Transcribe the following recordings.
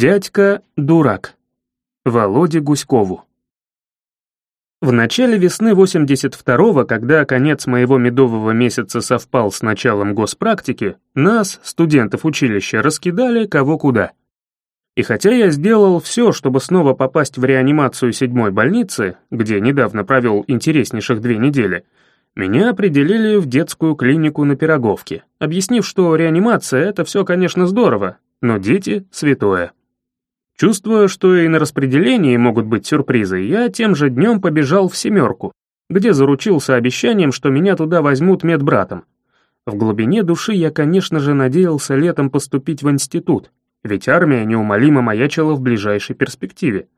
Дядька-дурак. Володе Гуськову. В начале весны 82-го, когда конец моего медового месяца совпал с началом госпрактики, нас, студентов училища, раскидали кого куда. И хотя я сделал все, чтобы снова попасть в реанимацию седьмой больницы, где недавно провел интереснейших две недели, меня определили в детскую клинику на Пироговке, объяснив, что реанимация — это все, конечно, здорово, но дети — святое. Чувствуя, что и на распределении могут быть сюрпризы, я тем же днем побежал в «семерку», где заручился обещанием, что меня туда возьмут медбратом. В глубине души я, конечно же, надеялся летом поступить в институт, ведь армия неумолимо маячила в ближайшей перспективе,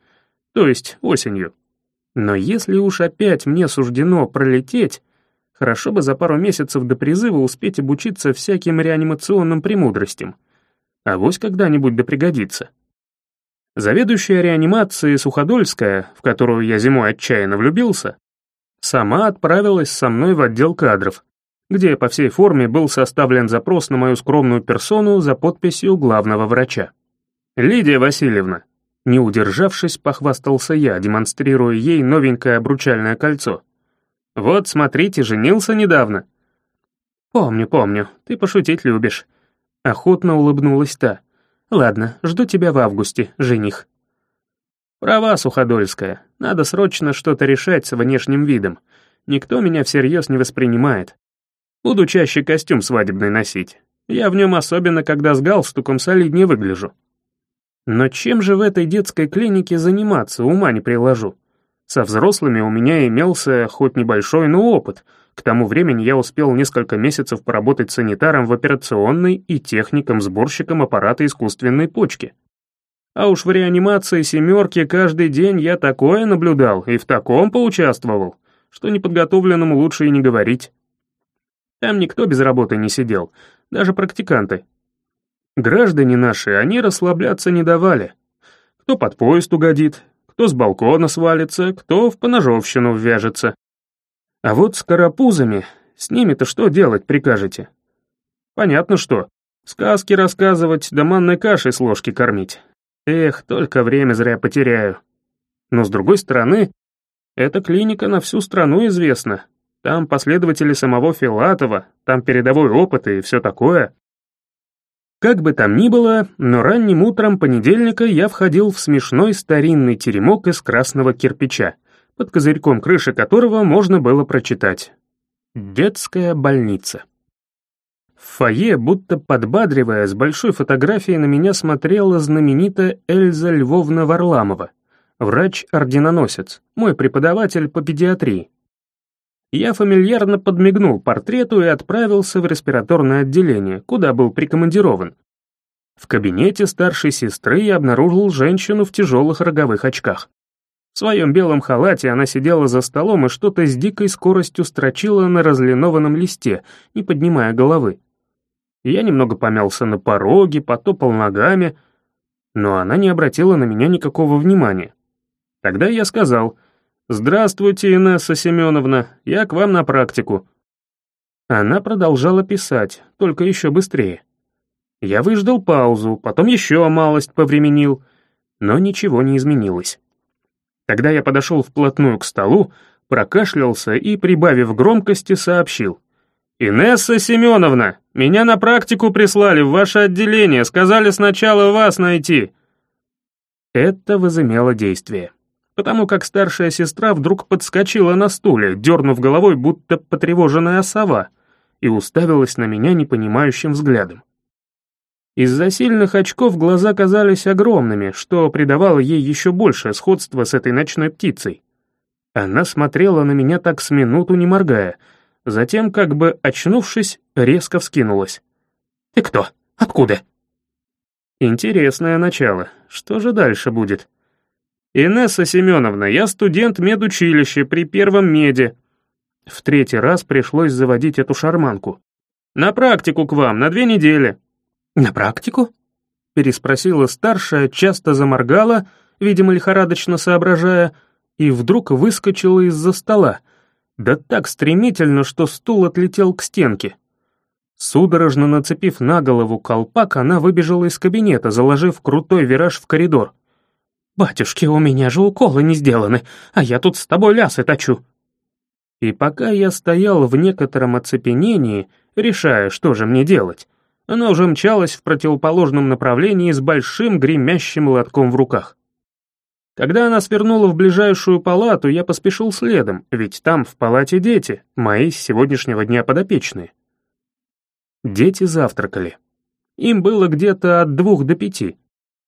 то есть осенью. Но если уж опять мне суждено пролететь, хорошо бы за пару месяцев до призыва успеть обучиться всяким реанимационным премудростям. А вось когда-нибудь да пригодится. Заведующая реанимацией Суходольская, в которую я зимой отчаянно влюбился, сама отправилась со мной в отдел кадров, где по всей форме был составлен запрос на мою скромную персону за подписью главного врача. «Лидия Васильевна», не удержавшись, похвастался я, демонстрируя ей новенькое обручальное кольцо. «Вот, смотрите, женился недавно». «Помню, помню, ты пошутить любишь», — охотно улыбнулась та. Ладно, жду тебя в августе, жених. Права, Суходольская. Надо срочно что-то решать с внешним видом. Никто меня всерьез не воспринимает. Буду чаще костюм свадебный носить. Я в нем особенно, когда с галстуком солиднее выгляжу. Но чем же в этой детской клинике заниматься, ума не приложу. Со взрослыми у меня имелся хоть небольшой, но опыт — к тому времени я успел несколько месяцев поработать санитаром в операционной и техником-сборщиком аппарата искусственной почки. А уж в реанимации «семерки» каждый день я такое наблюдал и в таком поучаствовал, что неподготовленному лучше и не говорить. Там никто без работы не сидел, даже практиканты. Граждане наши, они расслабляться не давали. Кто под поезд угодит, кто с балкона свалится, кто в поножовщину ввяжется. А вот с карапузами, с ними-то что делать прикажете? Понятно что. Сказки рассказывать, да манной кашей с ложки кормить. Эх, только время зря потеряю. Но с другой стороны, эта клиника на всю страну известна. Там последователи самого Филатова, там передовой опыт и все такое. Как бы там ни было, но ранним утром понедельника я входил в смешной старинный теремок из красного кирпича, под козырьком крыши которого можно было прочитать «Детская больница». В фойе, будто подбадривая, с большой фотографией на меня смотрела знаменитая Эльза Львовна Варламова, врач-орденоносец, мой преподаватель по педиатрии. Я фамильярно подмигнул портрету и отправился в респираторное отделение, куда был прикомандирован. В кабинете старшей сестры я обнаружил женщину в тяжелых роговых очках. В своем белом халате она сидела за столом и что-то с дикой скоростью строчила на разлинованном листе, не поднимая головы. Я немного помялся на пороге, потопал ногами, но она не обратила на меня никакого внимания. Тогда я сказал, «Здравствуйте, Инесса Семеновна, я к вам на практику». Она продолжала писать, только еще быстрее. Я выждал паузу, потом еще малость повременил, но ничего не изменилось. Тогда я подошел вплотную к столу, прокашлялся и, прибавив громкости, сообщил. «Инесса Семеновна, меня на практику прислали в ваше отделение, сказали сначала вас найти». Это возымело действие, потому как старшая сестра вдруг подскочила на стуле, дернув головой, будто потревоженная сова, и уставилась на меня непонимающим взглядом. Из-за сильных очков глаза казались огромными, что придавало ей еще большее сходство с этой ночной птицей. Она смотрела на меня так с минуту не моргая, затем, как бы очнувшись, резко вскинулась. «Ты кто? Откуда?» Интересное начало. Что же дальше будет? «Инесса Семеновна, я студент медучилища при первом меде». В третий раз пришлось заводить эту шарманку. «На практику к вам, на две недели». «На практику?» — переспросила старшая, часто заморгала, видимо, лихорадочно соображая, и вдруг выскочила из-за стола, да так стремительно, что стул отлетел к стенке. Судорожно нацепив на голову колпак, она выбежала из кабинета, заложив крутой вираж в коридор. «Батюшки, у меня же уколы не сделаны, а я тут с тобой лясы точу». И пока я стоял в некотором оцепенении, решая, что же мне делать, она уже мчалась в противоположном направлении с большим гремящим лотком в руках. Когда она свернула в ближайшую палату, я поспешил следом, ведь там в палате дети, мои с сегодняшнего дня подопечные. Дети завтракали. Им было где-то от двух до пяти.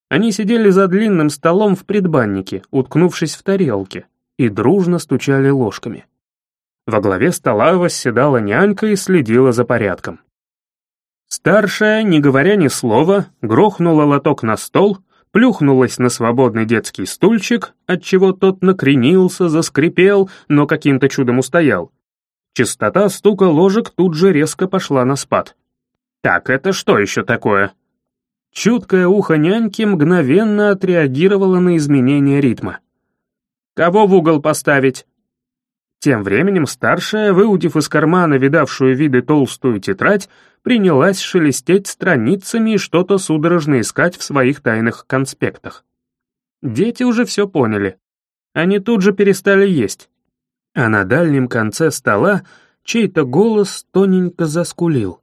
Они сидели за длинным столом в предбаннике, уткнувшись в тарелки, и дружно стучали ложками. Во главе стола восседала нянька и следила за порядком. Старшая, не говоря ни слова, грохнула лоток на стол, плюхнулась на свободный детский стульчик, отчего тот накренился, заскрипел, но каким-то чудом устоял. Частота стука ложек тут же резко пошла на спад. Так, это что еще такое? Чуткое ухо няньки мгновенно отреагировало на изменение ритма. «Кого в угол поставить?» Тем временем старшая, выудив из кармана видавшую виды толстую тетрадь, принялась шелестеть страницами и что-то судорожно искать в своих тайных конспектах. Дети уже все поняли. Они тут же перестали есть. А на дальнем конце стола чей-то голос тоненько заскулил.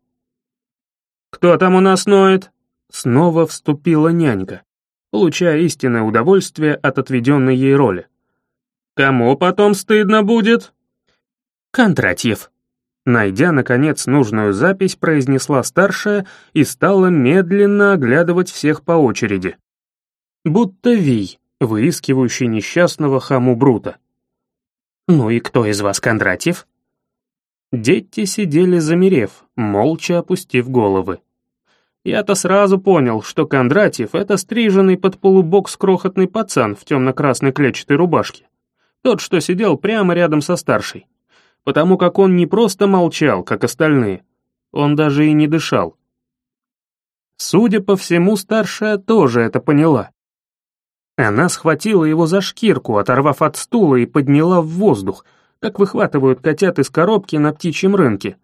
«Кто там у нас ноет?» Снова вступила нянька, получая истинное удовольствие от отведенной ей роли. «Кому потом стыдно будет?» «Кондратьев», Найдя, наконец, нужную запись, произнесла старшая и стала медленно оглядывать всех по очереди. Будто Вий, выискивающий несчастного хаму Брута. «Ну и кто из вас Кондратьев?» Дети сидели замерев, молча опустив головы. Я-то сразу понял, что Кондратьев — это стриженный под полубокс крохотный пацан в темно-красной клетчатой рубашке. Тот, что сидел прямо рядом со старшей. Потому как он не просто молчал, как остальные, он даже и не дышал. Судя по всему, старшая тоже это поняла. Она схватила его за шкирку, оторвав от стула и подняла в воздух — как выхватывают котят из коробки на птичьем рынке.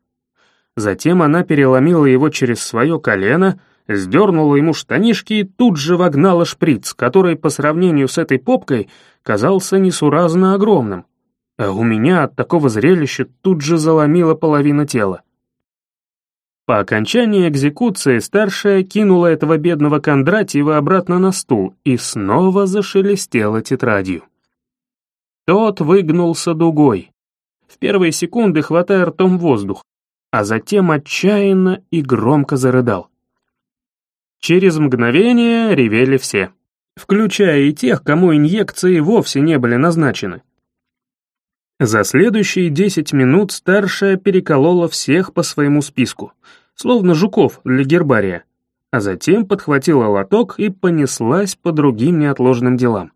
Затем она переломила его через свое колено, сдернула ему штанишки и тут же вогнала шприц, который по сравнению с этой попкой казался несуразно огромным. А у меня от такого зрелища тут же заломила половина тела. По окончании экзекуции старшая кинула этого бедного Кондратьева обратно на стул и снова зашелестела тетрадью. Тот выгнулся дугой, в первые секунды хватая ртом воздух, а затем отчаянно и громко зарыдал. Через мгновение ревели все, включая и тех, кому инъекции вовсе не были назначены. За следующие десять минут старшая переколола всех по своему списку, словно жуков для гербария, а затем подхватила лоток и понеслась по другим неотложным делам.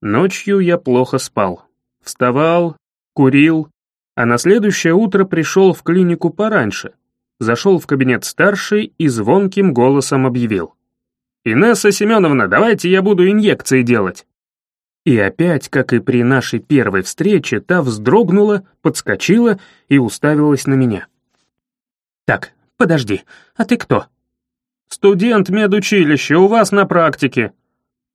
Ночью я плохо спал. Вставал, курил, а на следующее утро пришел в клинику пораньше, зашел в кабинет старший и звонким голосом объявил. «Инесса Семеновна, давайте я буду инъекции делать». И опять, как и при нашей первой встрече, та вздрогнула, подскочила и уставилась на меня. «Так, подожди, а ты кто?» «Студент медучилища, у вас на практике»,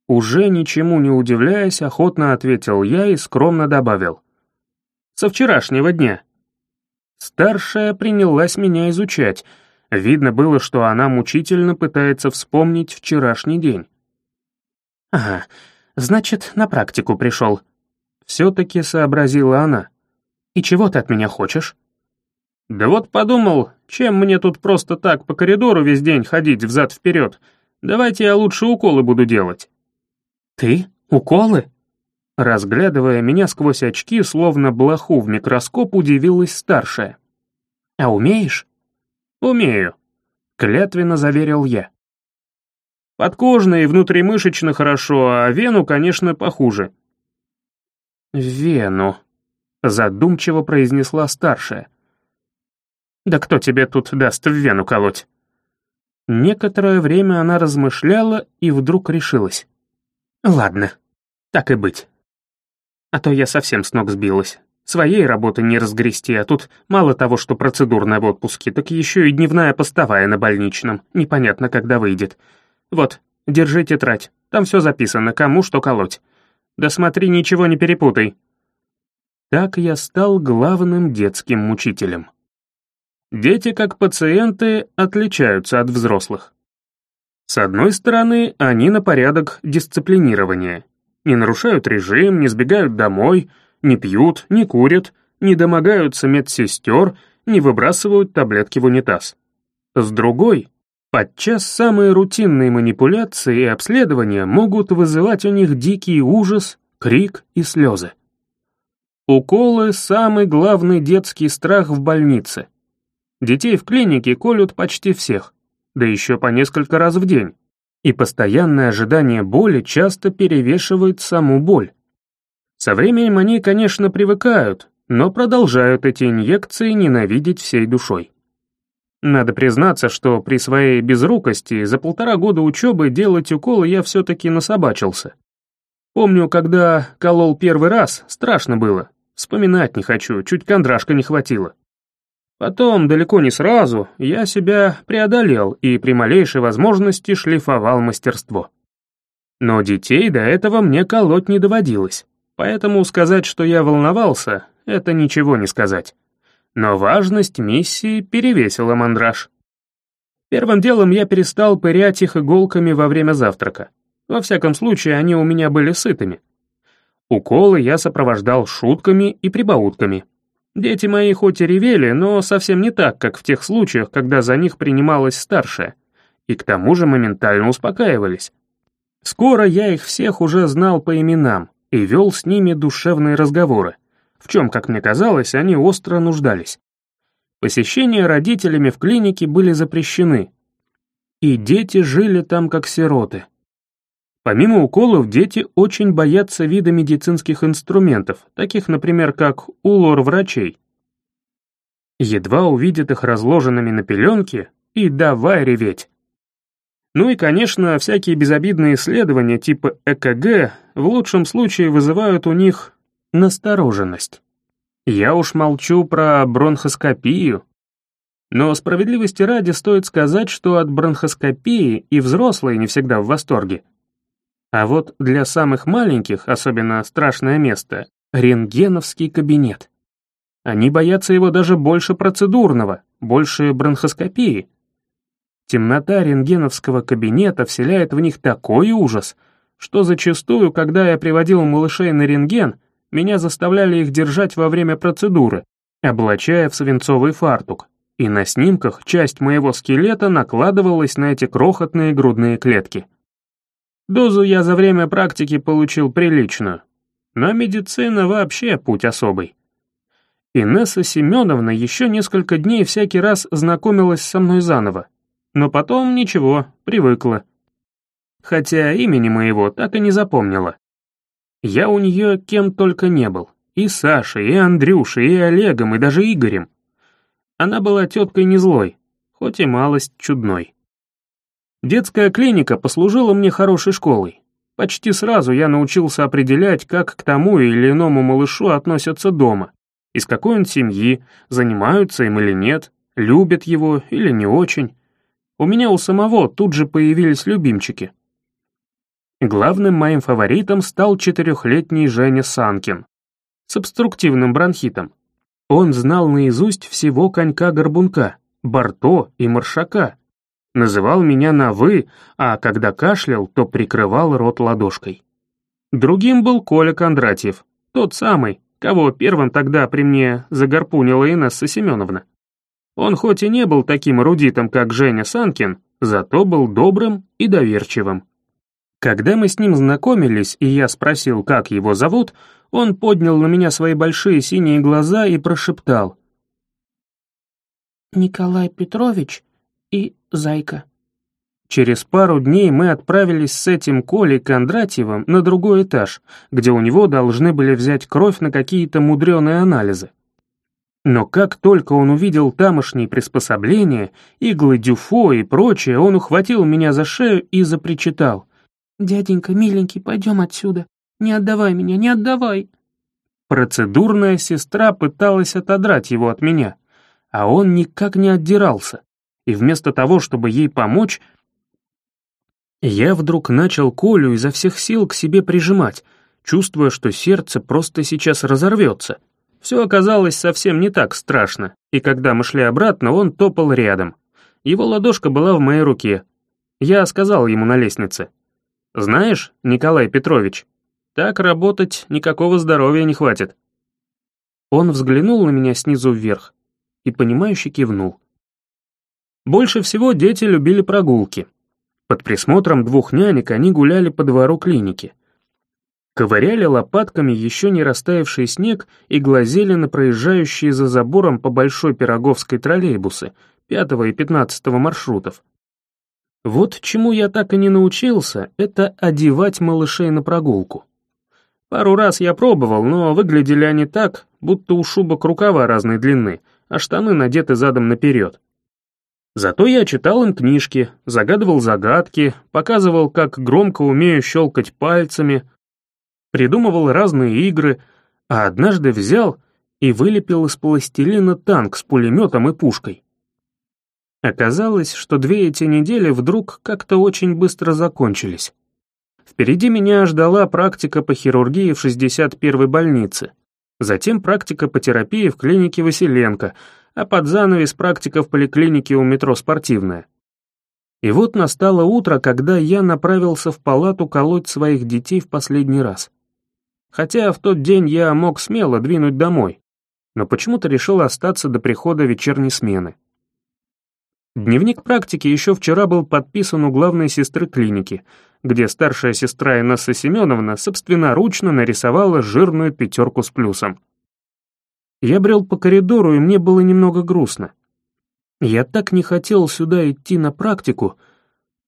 уже ничему не удивляясь, охотно ответил я и скромно добавил. «Со вчерашнего дня». Старшая принялась меня изучать. Видно было, что она мучительно пытается вспомнить вчерашний день. «Ага, значит, на практику пришел». Все-таки сообразила она. «И чего ты от меня хочешь?» «Да вот подумал, чем мне тут просто так по коридору весь день ходить взад-вперед. Давайте я лучше уколы буду делать». «Ты? Уколы?» Разглядывая меня сквозь очки, словно блоху в микроскоп, удивилась старшая. «А умеешь?» «Умею», — клятвенно заверил я. Подкожно и внутримышечно хорошо, а вену, конечно, похуже. «Вену», — задумчиво произнесла старшая. «Да кто тебе тут даст в вену колоть?» Некоторое время она размышляла и вдруг решилась. Ладно, так и быть. А то я совсем с ног сбилась. Своей работы не разгрести, а тут мало того, что процедурная в отпуске, так еще и дневная постовая на больничном. Непонятно, когда выйдет. Вот, держи тетрадь, там все записано, кому что колоть. Да смотри, ничего не перепутай. Так я стал главным детским мучителем. Дети, как пациенты, отличаются от взрослых. С одной стороны, они на порядок дисциплинирования. Не нарушают режим, не сбегают домой, не пьют, не курят, не домогаются медсестер, не выбрасывают таблетки в унитаз. С другой, подчас самые рутинные манипуляции и обследования могут вызывать у них дикий ужас, крик и слезы. Уколы — самый главный детский страх в больнице. Детей в клинике колют почти всех да еще по несколько раз в день. И постоянное ожидание боли часто перевешивает саму боль. Со временем они, конечно, привыкают, но продолжают эти инъекции ненавидеть всей душой. Надо признаться, что при своей безрукости за полтора года учебы делать уколы я все-таки насобачился. Помню, когда колол первый раз, страшно было. Вспоминать не хочу, чуть кондрашка не хватило. Потом, далеко не сразу, я себя преодолел и при малейшей возможности шлифовал мастерство. Но детей до этого мне колоть не доводилось, поэтому сказать, что я волновался, это ничего не сказать. Но важность миссии перевесила мандраж. Первым делом я перестал пырять их иголками во время завтрака. Во всяком случае, они у меня были сытыми. Уколы я сопровождал шутками и прибаутками — Дети мои хоть и ревели, но совсем не так, как в тех случаях, когда за них принималась старшая, и к тому же моментально успокаивались. Скоро я их всех уже знал по именам и вел с ними душевные разговоры, в чем, как мне казалось, они остро нуждались. Посещения родителями в клинике были запрещены, и дети жили там как сироты. Помимо уколов, дети очень боятся вида медицинских инструментов, таких, например, как улор врачей. Едва увидят их разложенными на пеленке, и давай реветь. Ну и, конечно, всякие безобидные исследования типа ЭКГ в лучшем случае вызывают у них настороженность. Я уж молчу про бронхоскопию. Но справедливости ради стоит сказать, что от бронхоскопии и взрослые не всегда в восторге. А вот для самых маленьких, особенно страшное место, рентгеновский кабинет. Они боятся его даже больше процедурного, больше бронхоскопии. Темнота рентгеновского кабинета вселяет в них такой ужас, что зачастую, когда я приводил малышей на рентген, меня заставляли их держать во время процедуры, облачая в свинцовый фартук, и на снимках часть моего скелета накладывалась на эти крохотные грудные клетки. Дозу я за время практики получил приличную, но медицина вообще путь особый. Инесса Семеновна еще несколько дней всякий раз знакомилась со мной заново, но потом ничего, привыкла. Хотя имени моего так и не запомнила. Я у нее кем только не был, и Сашей, и Андрюшей, и Олегом, и даже Игорем. Она была теткой не злой, хоть и малость чудной. Детская клиника послужила мне хорошей школой. Почти сразу я научился определять, как к тому или иному малышу относятся дома, из какой он семьи, занимаются им или нет, любят его или не очень. У меня у самого тут же появились любимчики. Главным моим фаворитом стал четырехлетний Женя Санкин с обструктивным бронхитом. Он знал наизусть всего конька-горбунка, Барто и Маршака, называл меня на «вы», а когда кашлял, то прикрывал рот ладошкой. Другим был Коля Кондратьев, тот самый, кого первым тогда при мне загорпунила Инесса Семеновна. Он хоть и не был таким эрудитом, как Женя Санкин, зато был добрым и доверчивым. Когда мы с ним знакомились, и я спросил, как его зовут, он поднял на меня свои большие синие глаза и прошептал. «Николай Петрович и зайка». Через пару дней мы отправились с этим Колей Кондратьевым на другой этаж, где у него должны были взять кровь на какие-то мудреные анализы. Но как только он увидел тамошние приспособления, иглы дюфо и прочее, он ухватил меня за шею и запричитал. «Дяденька, миленький, пойдем отсюда. Не отдавай меня, не отдавай!» Процедурная сестра пыталась отодрать его от меня, а он никак не отдирался, и вместо того, чтобы ей помочь, я вдруг начал Колю изо всех сил к себе прижимать, чувствуя, что сердце просто сейчас разорвется. Все оказалось совсем не так страшно, и когда мы шли обратно, он топал рядом. Его ладошка была в моей руке. Я сказал ему на лестнице. «Знаешь, Николай Петрович, так работать никакого здоровья не хватит». Он взглянул на меня снизу вверх и, понимающе кивнул. Больше всего дети любили прогулки. Под присмотром двух нянек они гуляли по двору клиники. Ковыряли лопатками еще не растаявший снег и глазели на проезжающие за забором по Большой Пироговской троллейбусы 5 и 15 маршрутов. Вот чему я так и не научился, это одевать малышей на прогулку. Пару раз я пробовал, но выглядели они так, будто у шубок рукава разной длины, а штаны надеты задом наперед. Зато я читал им книжки, загадывал загадки, показывал, как громко умею щелкать пальцами, придумывал разные игры, а однажды взял и вылепил из пластилина танк с пулеметом и пушкой. Оказалось, что две эти недели вдруг как-то очень быстро закончились. Впереди меня ждала практика по хирургии в 61-й больнице, затем практика по терапии в клинике Василенко — а под занавес практика в поликлинике у метро «Спортивная». И вот настало утро, когда я направился в палату колоть своих детей в последний раз. Хотя в тот день я мог смело двинуть домой, но почему-то решил остаться до прихода вечерней смены. Дневник практики еще вчера был подписан у главной сестры клиники, где старшая сестра Инесса Семеновна собственноручно нарисовала жирную пятерку с плюсом. Я брел по коридору, и мне было немного грустно. Я так не хотел сюда идти на практику,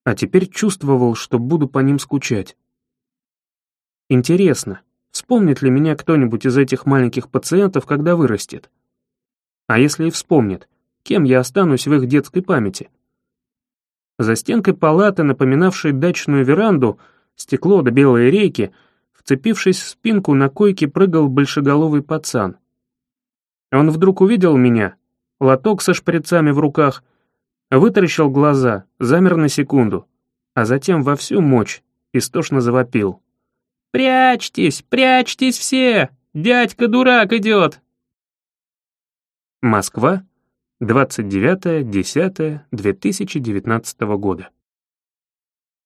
а теперь чувствовал, что буду по ним скучать. Интересно, вспомнит ли меня кто-нибудь из этих маленьких пациентов, когда вырастет? А если и вспомнит, кем я останусь в их детской памяти? За стенкой палаты, напоминавшей дачную веранду, стекло до белой рейки, вцепившись в спинку, на койке прыгал большеголовый пацан — он вдруг увидел меня, лоток со шприцами в руках, вытаращил глаза, замер на секунду, а затем во всю мощь истошно завопил. «Прячьтесь, прячьтесь все! Дядька-дурак идет!» Москва, 29.10.2019 года.